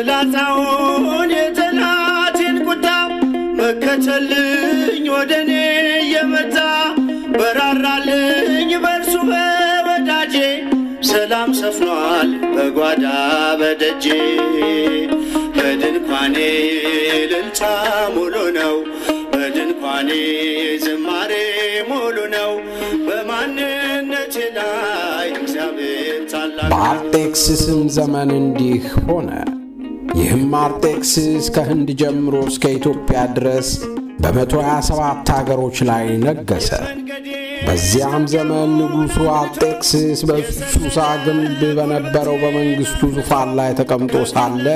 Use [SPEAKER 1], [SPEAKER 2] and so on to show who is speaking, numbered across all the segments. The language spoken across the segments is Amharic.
[SPEAKER 1] ፍላጻውን የጠላቴን ቁጣ መከተልኝ ወደ እኔ እየመጣ በራራልኝ በእርሱ በወዳጄ ሰላም ሰፍኗል በጓዳ በደጄ በድንኳኔ እልልታ ሙሉ ነው። በድንኳኔ ዝማሬ ሙሉ ነው። በማንነቴ ላይ እግዚአብሔር ታላቅ
[SPEAKER 2] በአርጤክስስም ዘመን እንዲህ ሆነ። ይህም አርጤክስስ ከህንድ ጀምሮ እስከ ኢትዮጵያ ድረስ በመቶ ሃያ ሰባት አገሮች ላይ ነገሠ። በዚያም ዘመን ንጉሡ አርጤክስስ በሱሳ ግንብ በነበረው በመንግሥቱ ዙፋን ላይ ተቀምጦ ሳለ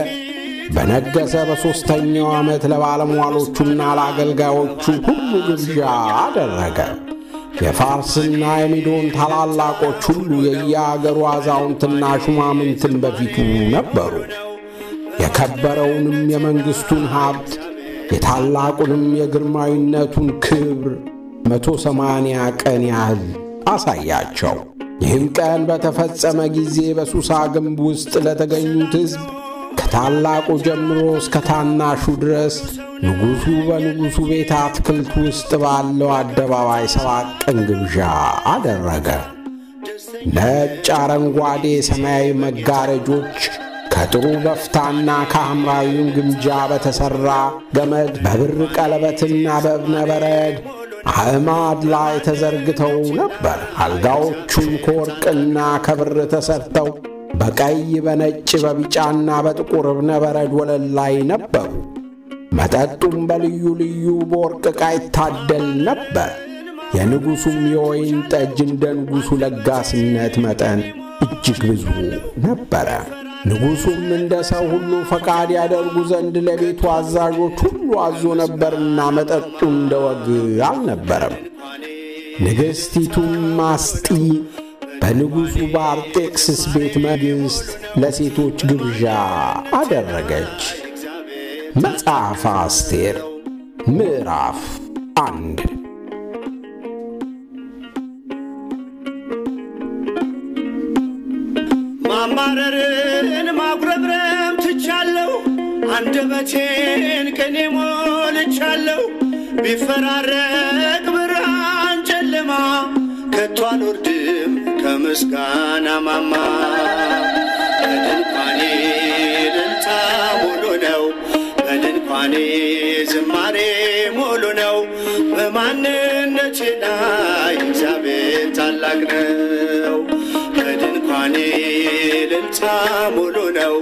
[SPEAKER 2] በነገሠ በሦስተኛው ዓመት ለባለሟሎቹና ለአገልጋዮቹ ሁሉ ግብዣ አደረገ። የፋርስና የሚዶን ታላላቆች ሁሉ የየአገሩ አዛውንትና ሹማምንትን በፊቱ ነበሩ። የከበረውንም የመንግሥቱን ሀብት የታላቁንም የግርማዊነቱን ክብር መቶ ሰማንያ ቀን ያህል አሳያቸው። ይህም ቀን በተፈጸመ ጊዜ በሱሳ ግንብ ውስጥ ለተገኙት ሕዝብ ከታላቁ ጀምሮ እስከ ታናሹ ድረስ ንጉሡ በንጉሡ ቤት አትክልት ውስጥ ባለው አደባባይ ሰባት ቀን ግብዣ አደረገ። ነጭ፣ አረንጓዴ፣ ሰማያዊ መጋረጆች ከጥሩ በፍታና ከሐምራዊም ግምጃ በተሠራ ገመድ በብር ቀለበትና በእብነ በረድ አዕማድ ላይ ተዘርግተው ነበር። አልጋዎቹም ከወርቅና ከብር ተሠርተው በቀይ በነጭ በቢጫና በጥቁር እብነ በረድ ወለል ላይ ነበሩ። መጠጡም በልዩ ልዩ በወርቅ ዕቃ ይታደል ነበር። የንጉሡም የወይን ጠጅ እንደ ንጉሡ ለጋስነት መጠን እጅግ ብዙ ነበረ። ንጉሡም እንደ ሰው ሁሉ ፈቃድ ያደርጉ ዘንድ ለቤቱ አዛዦች ሁሉ አዞ ነበርና መጠጡ እንደ ወግ አልነበረም። ንግሥቲቱም አስጢ በንጉሡ በአርጤክስስ ቤት መንግሥት ለሴቶች ግብዣ አደረገች። መጽሐፈ አስቴር ምዕራፍ አንድ
[SPEAKER 1] ትቻለሁ፣ አንደበቴን ቅኔ ሞልቻለሁ። ቢፈራረቅ ብርሃን ጨለማ ከቶ አልወርድም ከምስጋና ማማ። በድንኳኔ እልልታ ሙሉ ነው፣ በድንኳኔ ዝማሬ ሙሉ ነው። በማንነቴ ላይ እግዚአብሔር ታላቅ ነው። በድንኳኔ እልልታ ሙሉ ነው።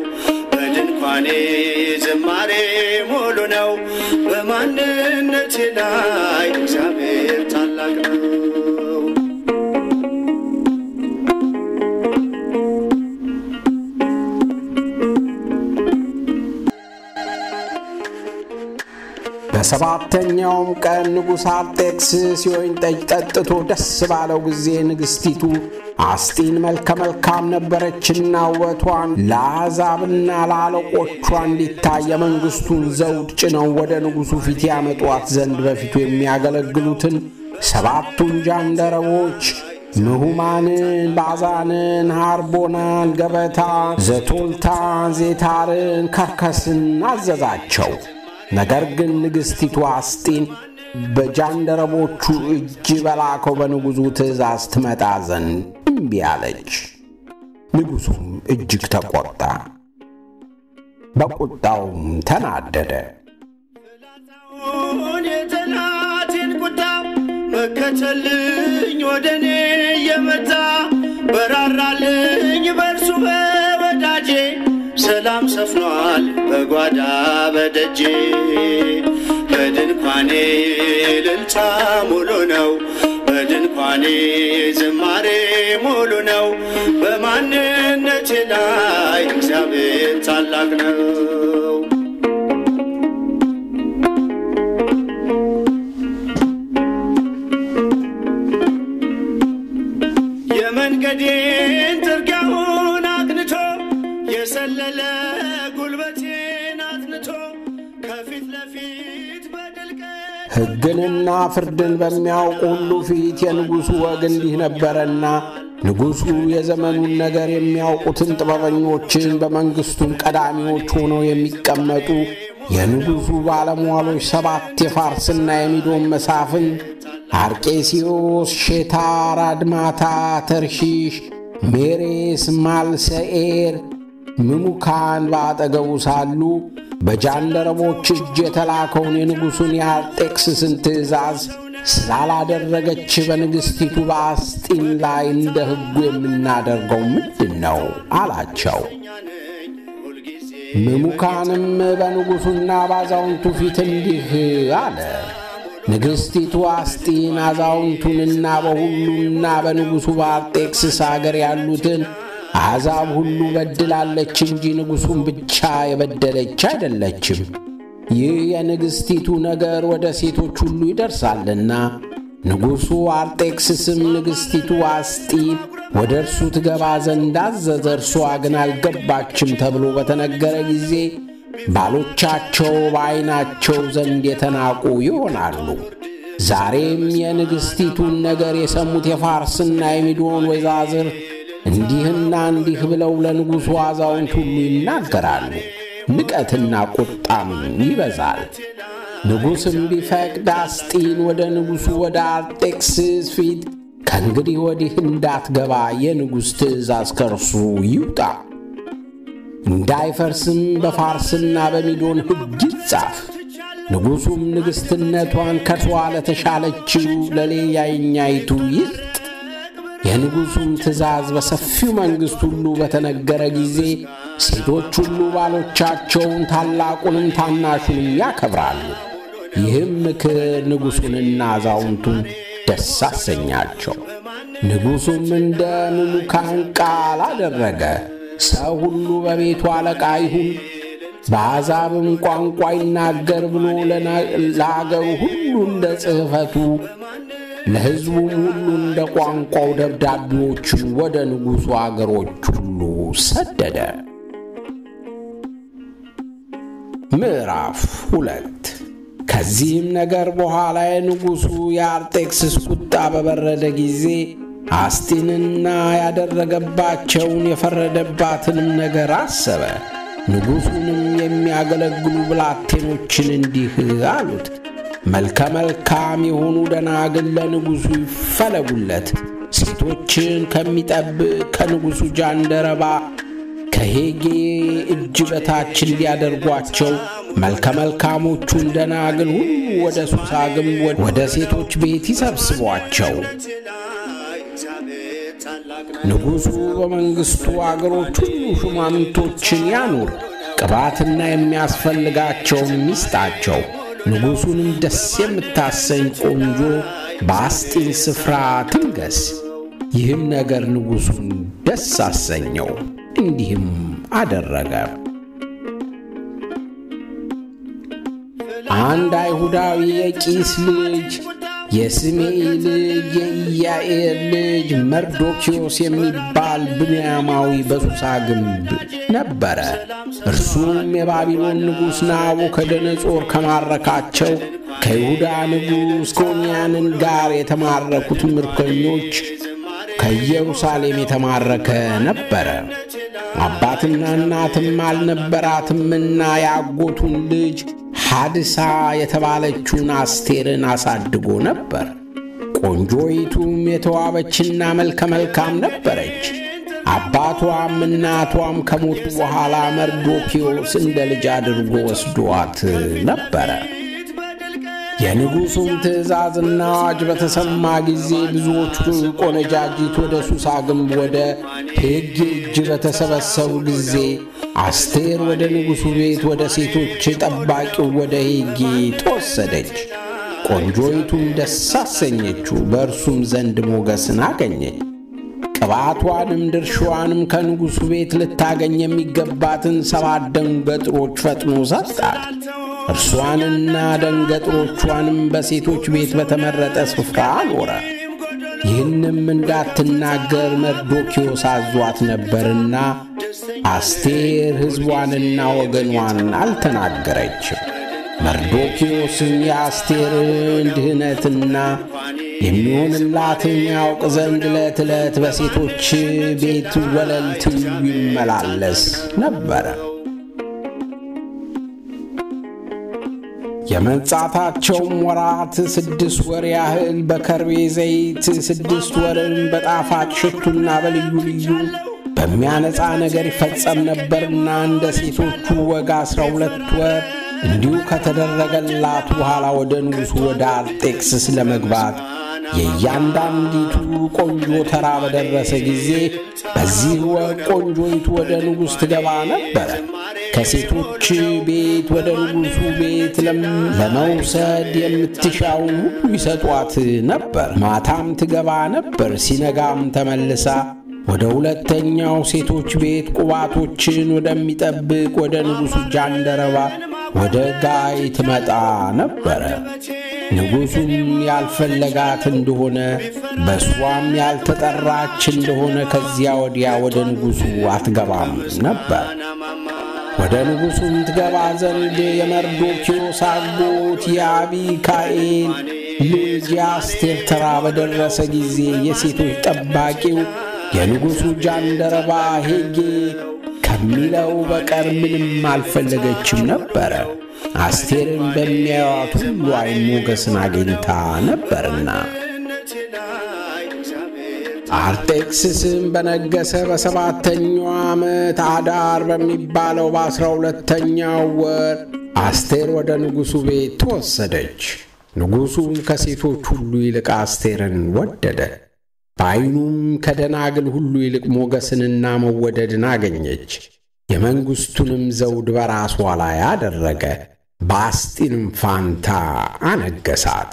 [SPEAKER 1] በድንኳኔ ዝማሬ ሙሉ ነው። በማንነቴ ላይ እግዚአብሔር ታላቅ ነው።
[SPEAKER 2] በሰባተኛውም ቀን ንጉሥ አርጤክስስ የወይን ጠጅ ጠጥቶ ደስ ባለው ጊዜ ንግሥቲቱ አስጢን መልከ መልካም ነበረችና ውበቷን ለአሕዛብና ለአለቆቿ እንዲታይ የመንግሥቱን ዘውድ ጭነው ወደ ንጉሡ ፊት ያመጧት ዘንድ በፊቱ የሚያገለግሉትን ሰባቱን ጃንደረቦች ምሁማንን፣ ባዛንን፣ ሃርቦናን፣ ገበታን፣ ዘቶልታን፣ ዜታርን፣ ከርከስን አዘዛቸው። ነገር ግን ንግሥቲቱ አስጢን በጃንደረቦቹ እጅ በላከው በንጉሡ ትእዛዝ ትመጣ ዘንድ እምቢ አለች። ንጉሡም እጅግ ተቆጣ፣ በቁጣውም ተናደደ።
[SPEAKER 1] የጠላቴን ቁጣ መከተልኝ ወደ እኔ እየመጣ በራራልኝ በእርሱ በወዳጄ ሰላም ሰፍኗል በጓዳ በደጄ በድንኳኔ እልልታ ሙሉ ነው። በድንኳኔ ዝማሬ ሙሉ ነው። በማንነቴ ላይ እግዚአብሔር ታላቅ ነው።
[SPEAKER 2] ሕግንና ፍርድን በሚያውቁ ሁሉ ፊት የንጉሡ ወግ እንዲህ ነበረና ንጉሡ የዘመኑን ነገር የሚያውቁትን ጥበበኞችን በመንግሥቱም ቀዳሚዎች ሆነው የሚቀመጡ የንጉሡ ባለሟሎች ሰባት የፋርስና የሚዶን መሳፍን አርቄሲዮስ፣ ሼታር፣ አድማታ፣ ተርሺሽ፣ ሜሬስ፣ ማልሰኤር፣ ምሙካን በአጠገቡ ሳሉ በጃንደረቦች እጅ የተላከውን የንጉሡን የአርጤክስስን ትእዛዝ ስላላደረገች በንግሥቲቱ በአስጢን ላይ እንደ ሕጉ የምናደርገው ምንድን ነው አላቸው። ምሙካንም በንጉሡና ባዛውንቱ ፊት እንዲህ አለ። ንግሥቲቱ አስጢን አዛውንቱንና በሁሉና በንጉሡ በአርጤክስስ አገር ያሉትን አሕዛብ ሁሉ በድላለች እንጂ ንጉሡን ብቻ የበደለች አይደለችም። ይህ የንግሥቲቱ ነገር ወደ ሴቶች ሁሉ ይደርሳልና ንጉሡ አርጤክስስም ንግሥቲቱ አስጢን ወደ እርሱ ትገባ ዘንድ አዘዘ። እርሷ ግን አልገባችም ተብሎ በተነገረ ጊዜ ባሎቻቸው በዐይናቸው ዘንድ የተናቁ ይሆናሉ። ዛሬም የንግሥቲቱን ነገር የሰሙት የፋርስና የሚዶን ወይዛዝር እንዲህና እንዲህ ብለው ለንጉሡ አዛውንት ሁሉ ይናገራሉ። ንቀትና ቁጣም ይበዛል። ንጉሥም ቢፈቅድ አስጢን ወደ ንጉሡ ወደ አርጤክስስ ፊት ከእንግዲህ ወዲህ እንዳትገባ የንጉሥ ትእዛዝ ከእርሱ ይውጣ፣ እንዳይፈርስም በፋርስና በሚዶን ሕግ ይጻፍ። ንጉሡም ንግሥትነቷን ከርሷ ለተሻለችው ለሌላኛይቱ ይስጥ። የንጉሡም ትእዛዝ በሰፊው መንግሥት ሁሉ በተነገረ ጊዜ ሴቶች ሁሉ ባሎቻቸውን ታላቁንም ታናሹንም ያከብራሉ። ይህም ምክር ንጉሡንና አዛውንቱን ደስ አሰኛቸው። ንጉሡም እንደ ምሙካን ቃል አደረገ። ሰው ሁሉ በቤቱ አለቃ ይሁን፣ በአሕዛብም ቋንቋ ይናገር ብሎ ለአገሩ ሁሉ እንደ ጽሕፈቱ ለሕዝቡም ሁሉ እንደ ቋንቋው ደብዳቤዎችን ወደ ንጉሡ አገሮች ሁሉ ሰደደ። ምዕራፍ ሁለት ከዚህም ነገር በኋላ የንጉሡ የአርጤክስስ ቁጣ በበረደ ጊዜ አስጢንና ያደረገባቸውን የፈረደባትንም ነገር አሰበ። ንጉሡንም የሚያገለግሉ ብላቴኖችን እንዲህ አሉት፣ መልከ መልካም የሆኑ ደናግል ለንጉሡ ይፈለጉለት። ሴቶችን ከሚጠብቅ ከንጉሡ ጃንደረባ ከሄጌ እጅ በታች እንዲያደርጓቸው መልከ መልካሞቹን ደናግል ሁሉ ወደ ሱሳ ግንብ ወደ ሴቶች ቤት ይሰብስቧቸው። ንጉሡ በመንግሥቱ አገሮች ሁሉ ሹማምንቶችን ያኑር፣ ቅባትና የሚያስፈልጋቸውን ይስጣቸው። ንጉሡንም ደስ የምታሰኝ ቆንጆ በአስጢን ስፍራ ትንገስ። ይህም ነገር ንጉሡን ደስ አሰኘው፣ እንዲህም አደረገ። አንድ አይሁዳዊ የቂስ ልጅ የስሜኢ ልጅ የኢያኤር ልጅ መርዶኪዮስ የሚባል ብንያማዊ በሱሳ ግንብ ነበረ። እርሱም የባቢሎን ንጉሥ ናቡከደነጾር ከማረካቸው ከይሁዳ ንጉሥ ኮንያንን ጋር የተማረኩት ምርኮኞች ከኢየሩሳሌም የተማረከ ነበረ። አባትና እናትም አልነበራትምና የአጎቱን ልጅ ሐድሳ የተባለችውን አስቴርን አሳድጎ ነበር። ቆንጆይቱም የተዋበችና መልከ መልካም ነበረች። አባቷም እናቷም ከሞቱ በኋላ መርዶኪዮስ እንደ ልጅ አድርጎ ወስዷት ነበረ። የንጉሡም ትእዛዝና አዋጅ በተሰማ ጊዜ ብዙዎቹ ቆነጃጅት ወደ ሱሳ ግንብ ወደ ሄጌ እጅ በተሰበሰቡ ጊዜ አስቴር ወደ ንጉሡ ቤት ወደ ሴቶች ጠባቂው ወደ ሄጌ ተወሰደች። ቆንጆይቱም ደስ አሰኘችው፣ በእርሱም ዘንድ ሞገስን አገኘች። ቅባቷንም ድርሻዋንም ከንጉሡ ቤት ልታገኝ የሚገባትን ሰባት ደንገጥሮች ፈጥኖ ሰጣት። እርሷንና ደንገጥሮቿንም በሴቶች ቤት በተመረጠ ስፍራ አኖረ። ይህንም እንዳትናገር መርዶኪዮስ አዟት ነበርና አስቴር ሕዝቧንና ወገኗን አልተናገረችም። መርዶኪዎስም የአስቴርን ድህነትና የሚሆንላትን ያውቅ ዘንድ ዕለት ዕለት በሴቶች ቤት ወለል ትይዩ ይመላለስ ነበረ። የመንጻታቸውም ወራት ስድስት ወር ያህል በከርቤ ዘይት ስድስት ወርን በጣፋጭ ሽቱና በልዩ ልዩ በሚያነጻ ነገር ይፈጸም ነበርና እንደ ሴቶቹ ወግ አስራ ሁለት ወር እንዲሁ ከተደረገላት በኋላ ወደ ንጉሡ ወደ አርጤክስስ ለመግባት የእያንዳንዲቱ ቆንጆ ተራ በደረሰ ጊዜ በዚህ ወር ቆንጆይቱ ወደ ንጉሥ ትገባ ነበረ። ከሴቶች ቤት ወደ ንጉሡ ቤት ለመውሰድ የምትሻውን ሁሉ ይሰጧት ነበር። ማታም ትገባ ነበር። ሲነጋም ተመልሳ ወደ ሁለተኛው ሴቶች ቤት ቁባቶችን ወደሚጠብቅ ወደ ንጉሡ ጃንደረባ ወደ ጋይ ትመጣ ነበረ። ንጉሡም ያልፈለጋት እንደሆነ በእሷም ያልተጠራች እንደሆነ ከዚያ ወዲያ ወደ ንጉሡ አትገባም ነበር። ወደ ንጉሡም ትገባ ዘንድ የመርዶኪዮስ አጎት የአቢካኤል ልጅ የአስቴር ተራ በደረሰ ጊዜ የሴቶች ጠባቂው የንጉሡ ጃንደረባ ሄጌ ከሚለው በቀር ምንም አልፈለገችም ነበረ። አስቴርን በሚያዩት ሁሉ ዓይን ሞገስን አግኝታ ነበርና። አርጤክስስም በነገሰ በሰባተኛው ዓመት አዳር በሚባለው በአስራ ሁለተኛው ወር አስቴር ወደ ንጉሡ ቤት ተወሰደች። ንጉሡም ከሴቶች ሁሉ ይልቅ አስቴርን ወደደ። በዐይኑም ከደናግል ሁሉ ይልቅ ሞገስንና መወደድን አገኘች። የመንግሥቱንም ዘውድ በራሷ ላይ አደረገ፣ በአስጢንም ፋንታ አነገሳት።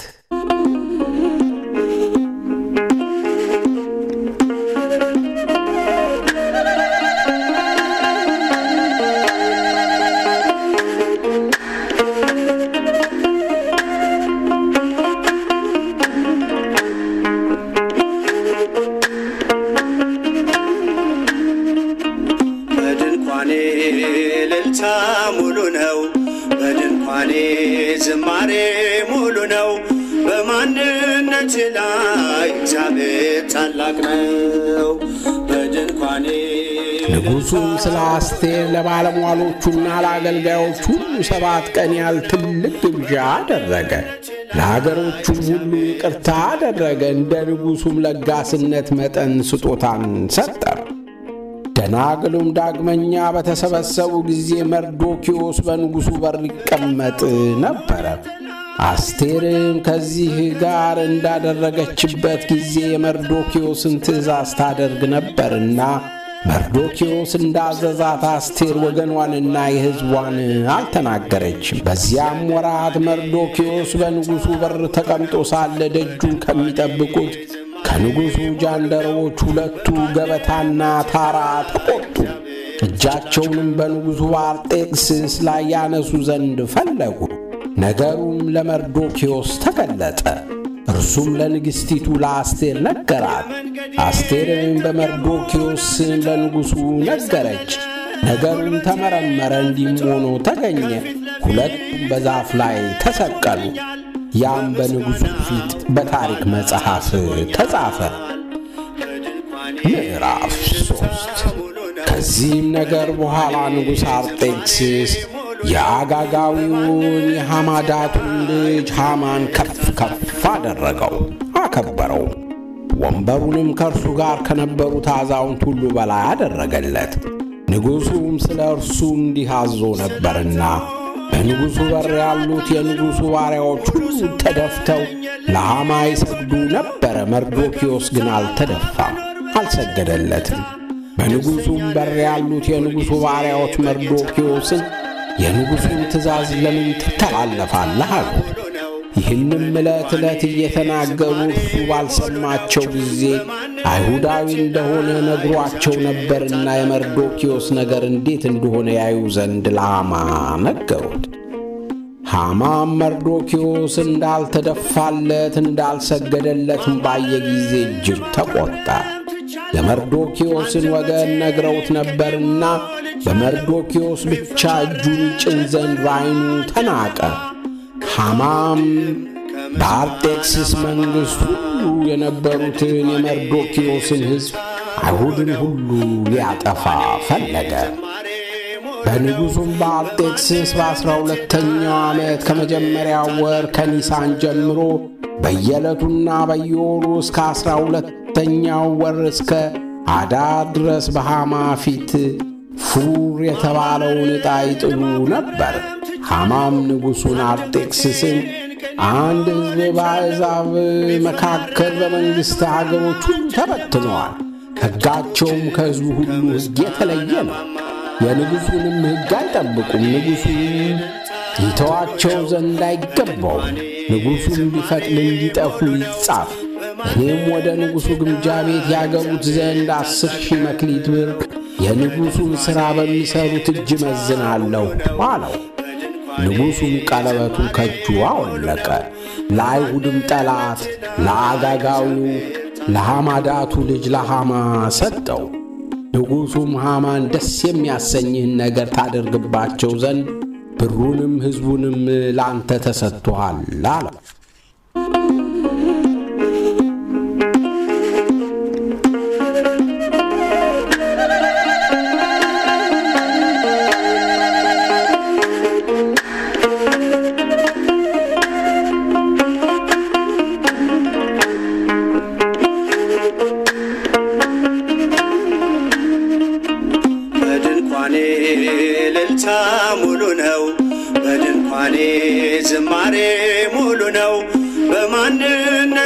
[SPEAKER 2] ንጉሡም ስለ አስቴር ለባለሟሎቹና ለአገልጋዮቹ ሁሉ ሰባት ቀን ያህል ትልቅ ግብዣ አደረገ። ለአገሮቹም ሁሉ ይቅርታ አደረገ። እንደ ንጉሡም ለጋስነት መጠን ስጦታን ሰጠ። ደናግሉም ዳግመኛ በተሰበሰቡ ጊዜ መርዶኪዎስ በንጉሡ በር ይቀመጥ ነበረ። አስቴርም ከዚህ ጋር እንዳደረገችበት ጊዜ የመርዶኪዎስን ትእዛዝ ታደርግ ነበርና መርዶኪዎስ እንዳዘዛት አስቴር ወገኗንና የሕዝቧን አልተናገረችም። በዚያም ወራት መርዶኪዎስ በንጉሡ በር ተቀምጦ ሳለ ደጁን ከሚጠብቁት ከንጉሡ ጃንደረቦች ሁለቱ ገበታና ታራ ተቆጡ። እጃቸውንም በንጉሡ አርጤክስስ ላይ ያነሱ ዘንድ ፈለጉ። ነገሩም ለመርዶኪዎስ ተገለጠ። እርሱም ለንግሥቲቱ ለአስቴር ነገራት። አስቴርም በመርዶኪዎስ ስም ለንጉሡ ነገረች። ነገሩም ተመረመረ፣ እንዲህም ሆኖ ተገኘ። ሁለቱም በዛፍ ላይ ተሰቀሉ። ያም በንጉሡ ፊት በታሪክ መጽሐፍ ተጻፈ። ምዕራፍ ሦስት ከዚህም ነገር በኋላ ንጉሥ አርጤክስስ የአጋጋዊውን የሐማዳቱን ልጅ ሃማን ከፍ ከፍ አደረገው፣ አከበረው። ወንበሩንም ከእርሱ ጋር ከነበሩት አዛውንት ሁሉ በላይ አደረገለት። ንጉሡም ስለ እርሱ እንዲህ አዞ ነበርና በንጉሡ በር ያሉት የንጉሡ ባሪያዎች ሁሉ ተደፍተው ለሐማ ይሰግዱ ነበረ። መርዶኪዮስ ግን አልተደፋም፣ አልሰገደለትም። በንጉሡም በር ያሉት የንጉሡ ባሪያዎች መርዶኪዮስን የንጉሡን ትእዛዝ ለምን ትተላለፋለህ አሉት። ይህንም ዕለት ዕለት እየተናገሩ እርሱ ባልሰማቸው ጊዜ አይሁዳዊ እንደሆነ ነግሯቸው ነበርና የመርዶኪዮስ ነገር እንዴት እንደሆነ ያዩ ዘንድ ለሐማ ነገሩት። ሐማም መርዶኪዮስ እንዳልተደፋለት እንዳልሰገደለትም ባየ ጊዜ እጅግ ተቆጣ። የመርዶኪዮስን ወገን ነግረውት ነበርና በመርዶኪዮስ ብቻ እጁን ይጭን ዘንድ በዐይኑ ተናቀ። ሐማም በአርጤክስስ መንግሥት ሁሉ የነበሩትን የመርዶኪዮስን ሕዝብ አይሁድን ሁሉ ሊያጠፋ ፈለገ። በንጉሡም በአርጤክስስ በዐሥራ ሁለተኛው ዓመት ከመጀመሪያው ወር ከኒሳን ጀምሮ በየዕለቱና በየወሩ እስከ ዐሥራ ሁለተኛው ወር እስከ አዳር ድረስ በሐማ ፊት ፉር የተባለውን ዕጣ ይጥሉ ነበር። ሐማም ንጉሡን አርጤክስስን አንድ ሕዝብ በአሕዛብ መካከል በመንግሥት አገሮች ሁሉ ተበትነዋል፣ ሕጋቸውም ከሕዝቡ ሁሉ ሕግ የተለየ ነው። የንጉሡንም ሕግ አይጠብቁም። ንጉሡ ይተዋቸው ዘንድ አይገባውም። ንጉሡም ቢፈቅድ እንዲጠፉ ይጻፍ። እኔም ወደ ንጉሡ ግምጃ ቤት ያገቡት ዘንድ አስር ሺህ መክሊት ብር የንጉሡን ሥራ በሚሠሩት እጅ መዝናለሁ አለው። ንጉሡም ቀለበቱን ከእጁ አወለቀ። ለአይሁድም ጠላት ለአጋጋዊው ለሐማዳቱ ልጅ ለሐማ ሰጠው። ንጉሡም ሐማን ደስ የሚያሰኝህን ነገር ታደርግባቸው ዘንድ ብሩንም ሕዝቡንም ለአንተ ተሰጥቶሃል አለው።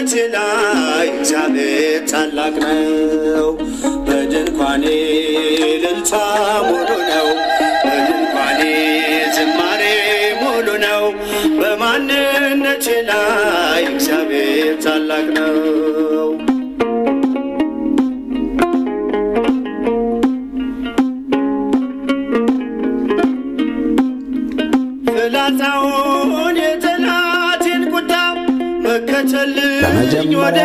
[SPEAKER 1] በማንነት ላይ እግዚአብሔር ታላቅ ነው። በድንኳኔ እልልታ ሙሉ ነው። በድንኳኔ ዝማሬ ሙሉ ነው። በማንነት ላይ እግዚአብሔር ታላቅ ነው። የመጣ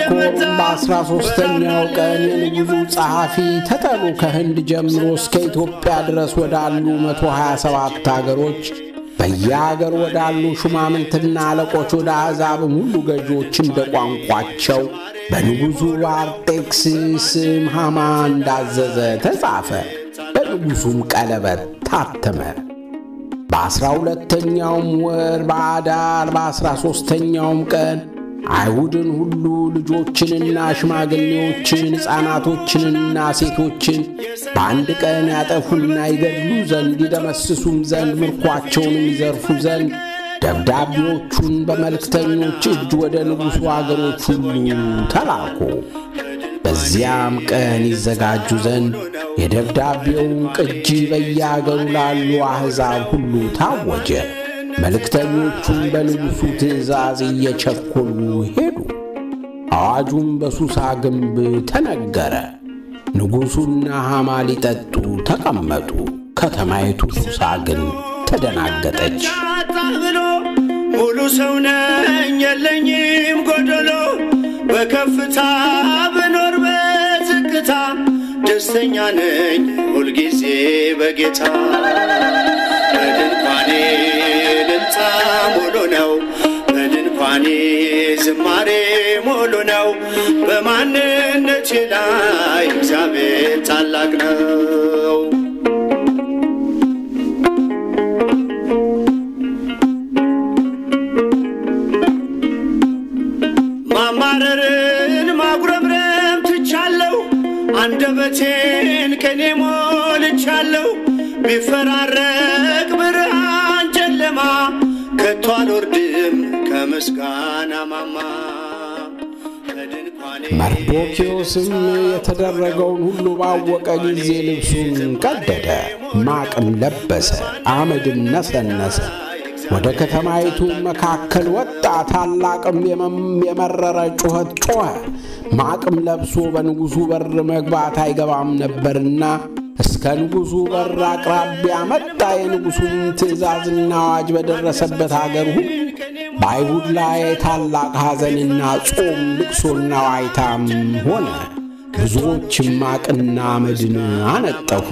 [SPEAKER 2] ከወሩም በአስራ ሦስተኛው ቀን የንጉሡ ጸሐፊ ተጠሩ። ከህንድ ጀምሮ እስከ ኢትዮጵያ ድረስ ወዳሉ መቶ ሀያ ሰባት አገሮች በየአገር ወዳሉ ሹማምንትና አለቆች ወደ አሕዛብም ሁሉ ገዢዎች እንደ ቋንቋቸው በንጉሡ በአርጤክስስ ሐማ እንዳዘዘ ተጻፈ። በንጉሡም ቀለበት ታተመ። በአስራ ሁለተኛውም ወር በአዳር በአስራ ሦስተኛውም ቀን አይሁድን ሁሉ ልጆችንና ሽማግሌዎችን ሕፃናቶችንና ሴቶችን በአንድ ቀን ያጠፉና ይገድሉ ዘንድ ይደመስሱም ዘንድ ምርኳቸውንም ይዘርፉ ዘንድ ደብዳቤዎቹን በመልእክተኞች እጅ ወደ ንጉሡ አገሮች ሁሉ ተላኩ። በዚያም ቀን ይዘጋጁ ዘንድ የደብዳቤውን ቅጂ በየአገሩ ላሉ አሕዛብ ሁሉ ታወጀ። መልእክተኞቹም በንጉሡ ትእዛዝ እየቸኰሉ ሄዱ። አዋጁም በሱሳ ግንብ ተነገረ። ንጉሡና ሐማ ሊጠጡ ተቀመጡ። ከተማይቱ ሱሳ ግን ተደናገጠች።
[SPEAKER 1] ብሎ ሙሉ ሰው ነኝ የለኝም ጎደሎ በከፍታ ብኖር በዝቅታ ደስተኛ ነኝ ሁልጊዜ በጌታ በድንኳኔ ሙሉ ነው። በድንኳኔ ዝማሬ ሙሉ ነው። በማንነቴ ላይ እግዚአብሔር ታላቅ ነው። ማማረርን ማጉረምረም ትቻለሁ፣ አንደበቴን ከኔ ጨለማ ከቶ አልወርድም ከምስጋና ማማ ከድንኳኔ
[SPEAKER 2] መርዶኪዮስም የተደረገውን ሁሉ ባወቀ ጊዜ ልብሱን ቀደደ፣ ማቅም ለበሰ፣ አመድም ነሰነሰ። ወደ ከተማይቱ መካከል ወጣ፣ ታላቅም የመረረ ጩኸት ጮኸ። ማቅም ለብሶ በንጉሡ በር መግባት አይገባም ነበርና እስከ ንጉሡ በር አቅራቢያ መጣ። የንጉሡም ትእዛዝና አዋጅ በደረሰበት አገር ሁሉ በአይሁድ ላይ ታላቅ ሐዘንና ጾም፣ ልቅሶና ዋይታም ሆነ። ብዙዎችም ማቅና አመድን አነጠፉ።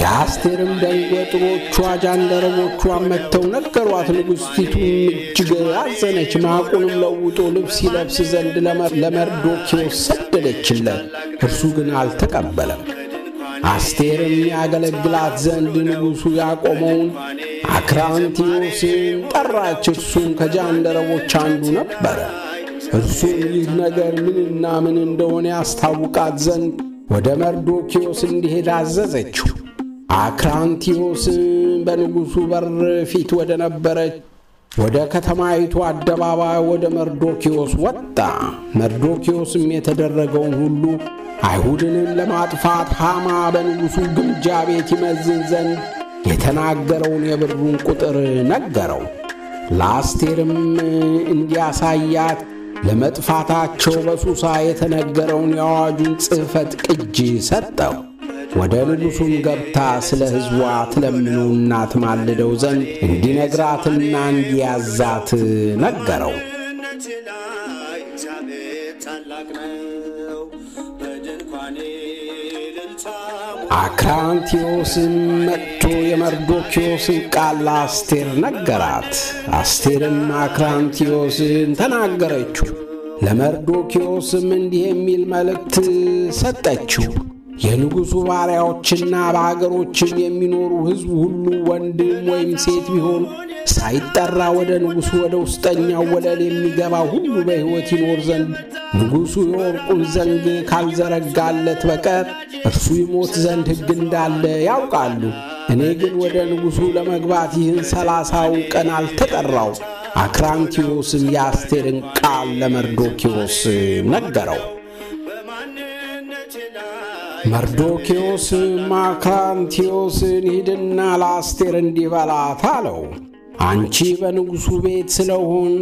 [SPEAKER 2] የአስቴርም ደንገጥሮቿ ጃንደረቦቿ መጥተው ነገሯት። ንጉሥቲቱም እጅግ አዘነች። ማቁንም ለውጦ ልብስ ይለብስ ዘንድ ለመርዶኪዎስ ሰደደችለት። እርሱ ግን አልተቀበለም። አስቴርም ያገለግላት ዘንድ ንጉሡ ያቆመውን አክራንቲዮስን ጠራች። እርሱም ከጃንደረቦች አንዱ ነበረ። እርሱም ይህ ነገር ምንና ምን እንደሆነ ያስታውቃት ዘንድ ወደ መርዶኪዎስ እንዲሄድ አዘዘችው። አክራንቲዮስን በንጉሡ በር ፊት ወደ ነበረች ወደ ከተማይቱ አደባባይ ወደ መርዶኪዎስ ወጣ። መርዶኪዎስም የተደረገውን ሁሉ አይሁድንም ለማጥፋት ሐማ በንጉሡ ግምጃ ቤት ይመዝን ዘንድ የተናገረውን የብሩን ቁጥር ነገረው። ለአስቴርም እንዲያሳያት ለመጥፋታቸው በሱሳ የተነገረውን የአዋጁን ጽሕፈት ቅጂ ሰጠው። ወደ ንጉሡም ገብታ ስለ ሕዝቧ ትለምነውና ትማልደው ዘንድ እንዲነግራትና እንዲያዛት ነገረው። አክራንቲዮስም መጥቶ የመርዶኪዎስን ቃል ለአስቴር ነገራት። አስቴርም አክራንቲዮስን ተናገረችው። ለመርዶኪዎስም እንዲህ የሚል መልእክት ሰጠችው። የንጉሡ ባሪያዎችና በአገሮችም የሚኖሩ ሕዝብ ሁሉ ወንድም ወይም ሴት ቢሆን ሳይጠራ ወደ ንጉሡ ወደ ውስጠኛው ወለል የሚገባ ሁሉ በሕይወት ይኖር ዘንድ ንጉሡ የወርቁን ዘንግ ካልዘረጋለት በቀር እርሱ ይሞት ዘንድ ሕግ እንዳለ ያውቃሉ። እኔ ግን ወደ ንጉሡ ለመግባት ይህን ሰላሳው ቀን አልተጠራው። አክራንቲዮስም የአስቴርን ቃል ለመርዶኪዎስ ነገረው። መርዶኪዎስም አክራንቲዮስን ሂድና ለአስቴር እንዲህ በላት አለው። አንቺ በንጉሡ ቤት ስለሆን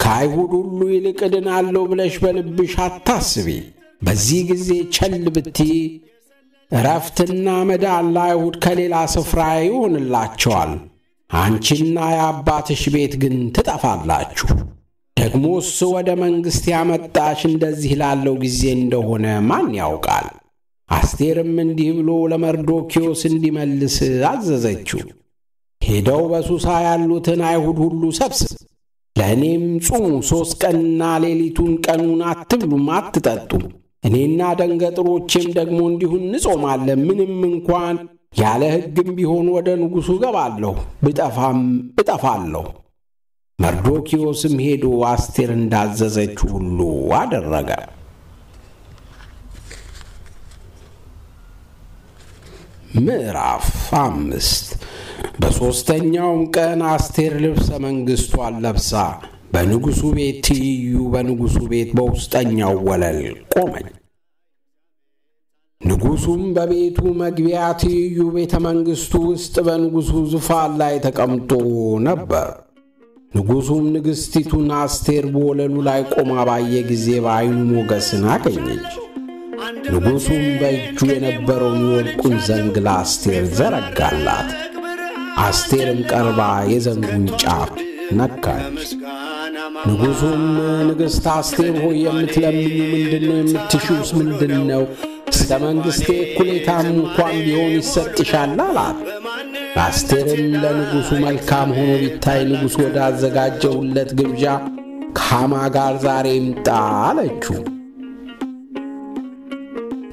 [SPEAKER 2] ከአይሁድ ሁሉ ይልቅ እድናለሁ ብለሽ በልብሽ አታስቢ። በዚህ ጊዜ ቸል ብቲ እረፍትና መዳን ለአይሁድ ከሌላ ስፍራ ይሆንላቸዋል። አንቺና የአባትሽ ቤት ግን ትጠፋላችሁ። ደግሞስ ወደ መንግሥት ያመጣሽ እንደዚህ ላለው ጊዜ እንደሆነ ማን ያውቃል? አስቴርም እንዲህ ብሎ ለመርዶኪዎስ እንዲመልስ አዘዘችው። ሄደው በሱሳ ያሉትን አይሁድ ሁሉ ሰብስብ፣ ለእኔም ጹሙ። ሦስት ቀንና ሌሊቱን ቀኑን አትብሉም አትጠጡም። እኔና ደንገጥሮቼም ደግሞ እንዲሁ እንጾማለን። ምንም እንኳን ያለ ሕግም ቢሆን ወደ ንጉሡ እገባለሁ፣ ብጠፋም እጠፋለሁ። መርዶኪዎስም ሄዶ አስቴር እንዳዘዘችው ሁሉ አደረገ። ምዕራፍ አምስት በሦስተኛውም ቀን አስቴር ልብሰ መንግሥቷን ለብሳ በንጉሡ ቤት ትይዩ በንጉሡ ቤት በውስጠኛው ወለል ቆመች። ንጉሡም በቤቱ መግቢያ ትይዩ ቤተ መንግሥቱ ውስጥ በንጉሡ ዙፋን ላይ ተቀምጦ ነበር። ንጉሡም ንግሥቲቱን አስቴር በወለሉ ላይ ቆማ ባየ ጊዜ በዐይኑ ሞገስን አገኘች። ንጉሡም በእጁ የነበረውን የወርቁን ዘንግ ለአስቴር ዘረጋላት። አስቴርም ቀርባ የዘንጉን ጫፍ ነካች። ንጉሡም ንግሥት አስቴር ሆይ የምትለምኙ ምንድን ነው? የምትሺውስ ምንድን ነው? እስከ መንግሥቴ እኩሌታም እንኳን ቢሆን ይሰጥሻል አላት። አስቴርም ለንጉሡ መልካም ሆኖ ቢታይ ንጉሡ ወዳዘጋጀውለት ግብዣ ከሐማ ጋር ዛሬ ይምጣ አለችው።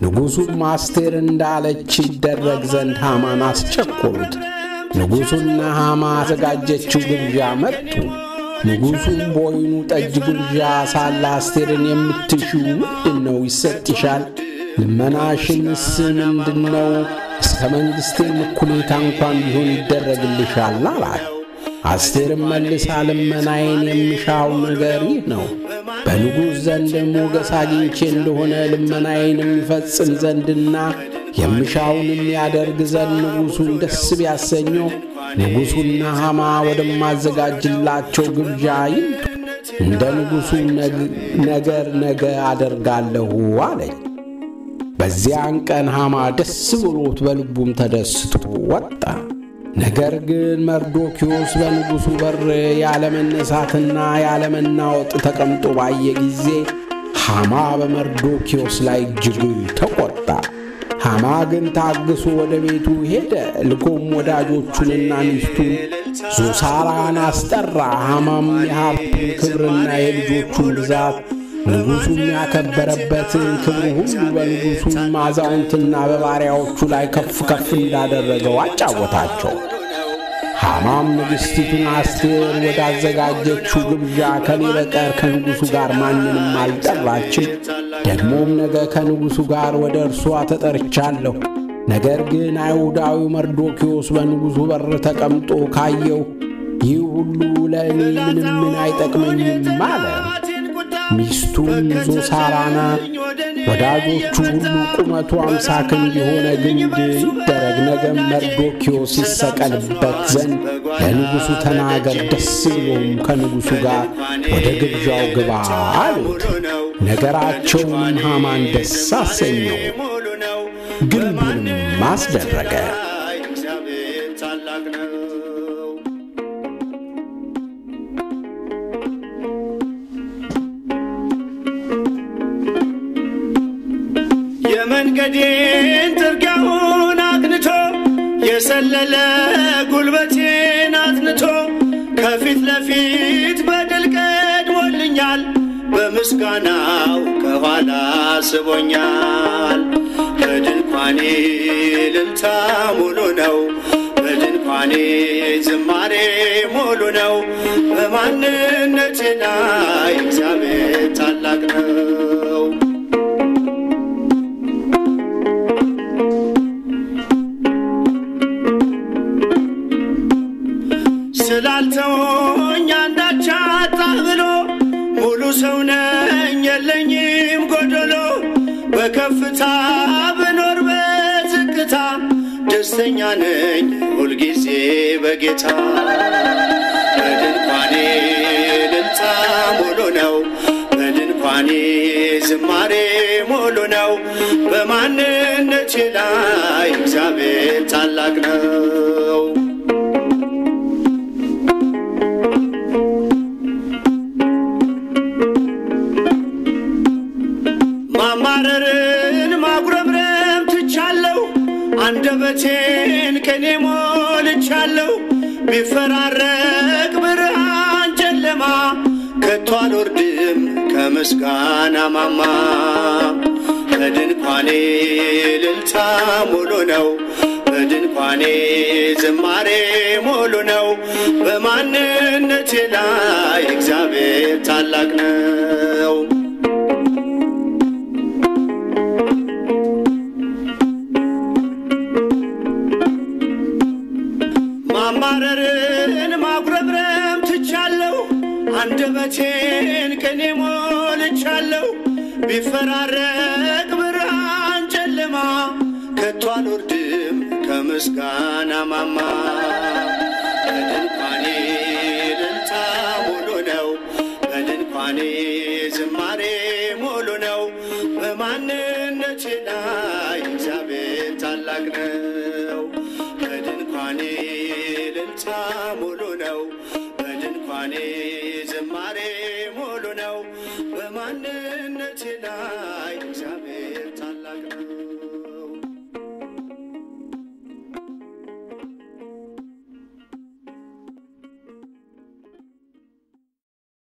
[SPEAKER 2] ንጉሡም አስቴር እንዳለች ይደረግ ዘንድ ሐማን አስቸኰሉት። ንጉሡና ሐማ አዘጋጀችው ግብዣ መጡ። ንጉሡም በወይኑ ጠጅ ግብዣ ሳለ አስቴርን የምትሺው ምንድን ነው? ይሰጥሻል። ልመናሽንስ ምንድን ነው? እስከ መንግሥቴም እኩሌታ እንኳን ቢሆን ይደረግልሻል አላት። አስቴርም መልሳ ልመናዬን የምሻው ነገር ይህ ነው በንጉሥ ዘንድ ሞገስ አግኝቼ እንደሆነ ልመናዬንም ይፈጽም ዘንድና የምሻውንም ያደርግ ዘንድ ንጉሡን ደስ ቢያሰኘው ንጉሡና ሐማ ወደማዘጋጅላቸው ግብዣ ይምጡ፣ እንደ ንጉሡ ነገር ነገ አደርጋለሁ አለኝ። በዚያን ቀን ሐማ ደስ ብሎት በልቡም ተደስቶ ወጣ። ነገር ግን መርዶኪዎስ በንጉሡ በር ያለመነሳትና ያለመናወጥ ተቀምጦ ባየ ጊዜ ሐማ በመርዶኪዎስ ላይ እጅግ ተቆጣ። ሐማ ግን ታግሶ ወደ ቤቱ ሄደ። ልኮም ወዳጆቹንና ሚስቱን ዞሳራን አስጠራ። ሐማም የሀብቱን ክብርና የልጆቹን ብዛት ንጉሡም ያከበረበትን ክብር ሁሉ በንጉሡም አዛውንትና በባሪያዎቹ ላይ ከፍ ከፍ እንዳደረገው አጫወታቸው። ሐማም ንግሥቲቱን አስቴር ወዳዘጋጀችው ግብዣ ከኔ በቀር ከንጉሡ ጋር ማንንም አልጠራችም። ደግሞም ነገ ከንጉሡ ጋር ወደ እርሷ ተጠርቻለሁ። ነገር ግን አይሁዳዊው መርዶኪዎስ በንጉሡ በር ተቀምጦ ካየው ይህ ሁሉ ለእኔ ምንም ምን አይጠቅመኝም አለ። ሚስቱም ዞሳራና ወዳጆቹ ሁሉ ቁመቱ አምሳ ክንድ የሆነ ግንድ ይደረግ፣ ነገም መርዶኪዎስ ይሰቀልበት ዘንድ ለንጉሡ ተናገር፣ ደስ ብሎም ከንጉሡ ጋር ወደ ግብዣው ግባ አሉት። ነገራቸውንም ሐማን ደስ አሰኘው፣ ግንቡንም አስደረገ።
[SPEAKER 1] የመንገዴን ጥርጊያውን አቅንቶ የሰለለ ጉልበቴን አጥንቶ ከፊት ለፊት በምስጋናው ከኋላ ስቦኛል። በድንኳኔ እልልታ ሙሉ ነው፣ በድንኳኔ ዝማሬ ሙሉ ነው። በማንነቴ ላይ እግዚአብሔር ታላቅ ነው። ሁልጊዜ በጌታ በድንኳኔ እልልታ ሙሉ ነው በድንኳኔ ዝማሬ ሙሉ ነው በማንነቴ ላይ እግዚአብሔር ታላቅ ነው። ቢፈራረቅ ብርሃን ጨለማ ከቶ አልወርድም ከምስጋና ማማ። በድንኳኔ እልልታ ሙሉ ነው፣ በድንኳኔ ዝማሬ ሙሉ ነው። በማንነቴ ላይ እግዚአብሔር ታላቅ ነው። ቢፈራረቅ ብርሃን ጨለማ ከቶ አልወርድም ከምስጋና ማማ።